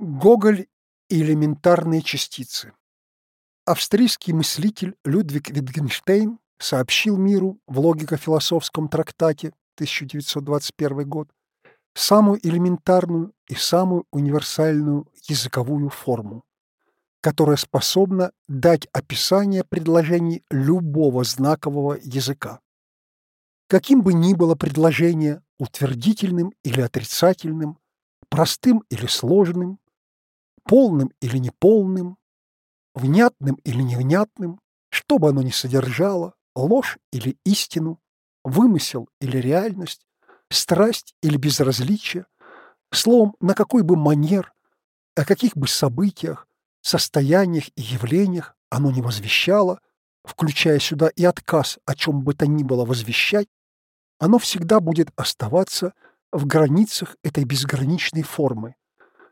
Гоголь и элементарные частицы. Австрийский мыслитель Людвиг Витгенштейн сообщил миру в логико-философском трактате 1921 год самую элементарную и самую универсальную языковую форму, которая способна дать описание предложений любого знакового языка. Каким бы ни было предложение, утвердительным или отрицательным, простым или сложным, полным или неполным, внятным или невнятным, что бы оно ни содержало, ложь или истину, вымысел или реальность, страсть или безразличие, словом, на какой бы манер, о каких бы событиях, состояниях и явлениях оно не возвещало, включая сюда и отказ о чем бы то ни было возвещать, оно всегда будет оставаться в границах этой безграничной формы,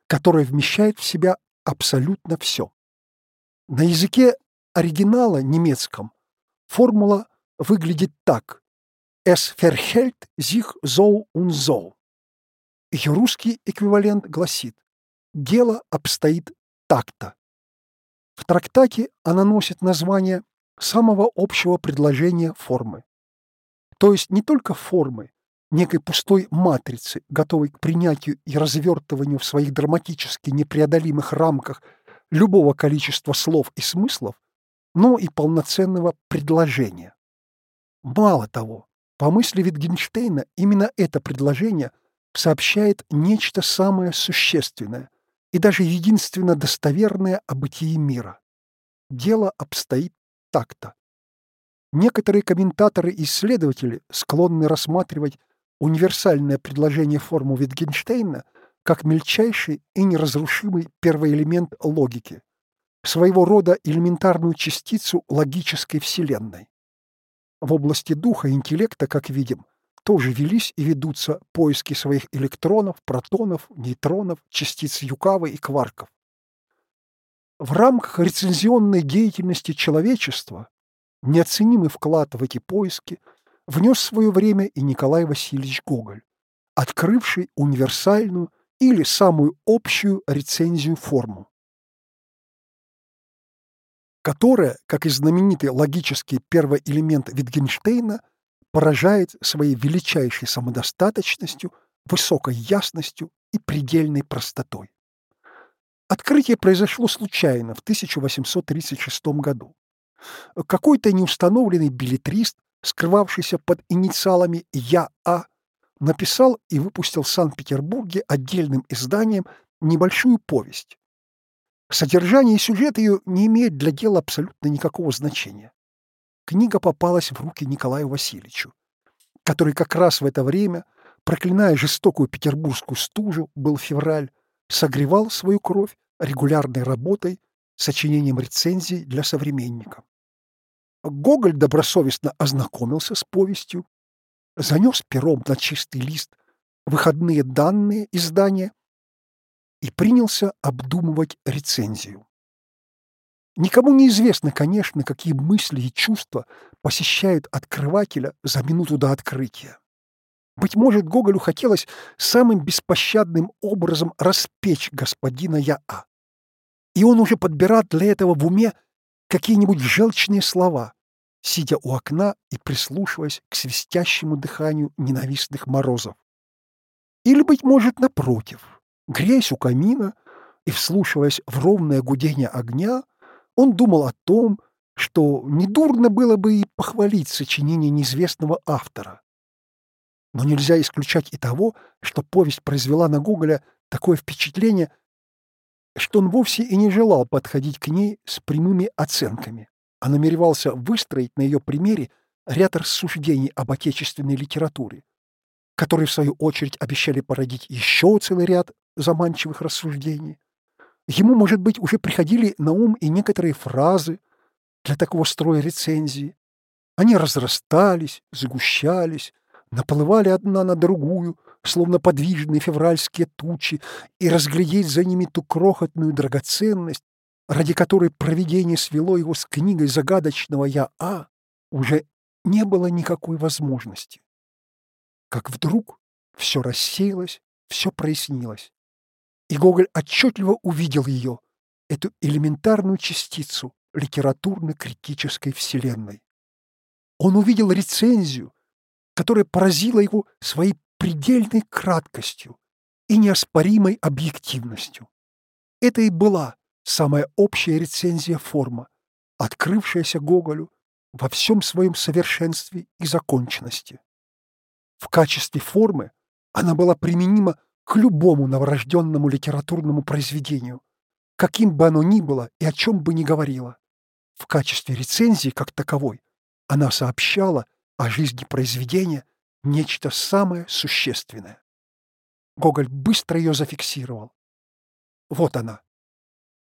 которая вмещает в себя абсолютно все. На языке оригинала немецком формула выглядит так «Es verhält sich so und so». Ее русский эквивалент гласит «Дело обстоит так-то». В трактате она носит название самого общего предложения формы. То есть не только формы, некой пустой матрицы, готовой к принятию и развертыванию в своих драматически непреодолимых рамках любого количества слов и смыслов, но и полноценного предложения. Мало того, по мысли Витгенштейна, именно это предложение сообщает нечто самое существенное и даже единственно достоверное о бытии мира. Дело обстоит так-то. Некоторые комментаторы и исследователи склонны рассматривать универсальное предложение форму Витгенштейна как мельчайший и неразрушимый первый элемент логики, своего рода элементарную частицу логической вселенной. В области духа и интеллекта, как видим, тоже велись и ведутся поиски своих электронов, протонов, нейтронов, частиц Юкавы и кварков. В рамках рецензионной деятельности человечества неоценимый вклад в эти поиски – внес свое время и Николай Васильевич Гоголь, открывший универсальную или самую общую рецензию форму, которая, как и знаменитый логический первый элемент Витгенштейна, поражает своей величайшей самодостаточностью, высокой ясностью и предельной простотой. Открытие произошло случайно в 1836 году. Какой-то неустановленный билетрист скрывавшийся под инициалами Я.А., написал и выпустил в Санкт-Петербурге отдельным изданием небольшую повесть. Содержание и сюжет ее не имеют для дела абсолютно никакого значения. Книга попалась в руки Николаю Васильевичу, который как раз в это время, проклиная жестокую петербургскую стужу, был февраль, согревал свою кровь регулярной работой, сочинением рецензий для современников. Гоголь добросовестно ознакомился с повестью, занес пером на чистый лист выходные данные издания и принялся обдумывать рецензию. Никому не известно, конечно, какие мысли и чувства посещают открывателя за минуту до открытия. Быть может, Гоголю хотелось самым беспощадным образом распечь господина Я.А. И он уже подбирал для этого в уме какие-нибудь желчные слова, сидя у окна и прислушиваясь к свистящему дыханию ненавистных морозов. Или, быть может, напротив, греясь у камина и вслушиваясь в ровное гудение огня, он думал о том, что недурно было бы и похвалить сочинение неизвестного автора. Но нельзя исключать и того, что повесть произвела на Гоголя такое впечатление, что он вовсе и не желал подходить к ней с прямыми оценками, а намеревался выстроить на ее примере ряд рассуждений об отечественной литературе, которые, в свою очередь, обещали породить еще целый ряд заманчивых рассуждений. Ему, может быть, уже приходили на ум и некоторые фразы для такого строя рецензии. Они разрастались, загущались, наплывали одна на другую, словно подвижные февральские тучи, и разглядеть за ними ту крохотную драгоценность, ради которой провидение свело его с книгой загадочного Я-А, уже не было никакой возможности. Как вдруг все рассеялось, все прояснилось. И Гоголь отчетливо увидел ее, эту элементарную частицу литературно-критической вселенной. Он увидел рецензию, которая поразила его своей предельной краткостью и неоспоримой объективностью. Это и была самая общая рецензия форма, открывшаяся Гоголю во всем своем совершенстве и законченности. В качестве формы она была применима к любому новорожденному литературному произведению, каким бы оно ни было и о чем бы ни говорило. В качестве рецензии, как таковой, она сообщала о жизни произведения нечто самое существенное. Гоголь быстро ее зафиксировал. Вот она.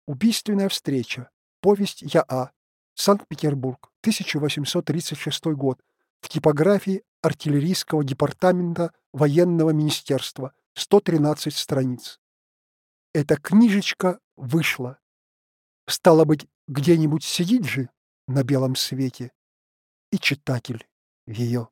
Убийственная встреча. Повесть Я.А. Санкт-Петербург, 1836 год. В типографии артиллерийского департамента военного министерства. 113 страниц. Эта книжечка вышла. Стало быть, где-нибудь сидит же на белом свете и читатель ее.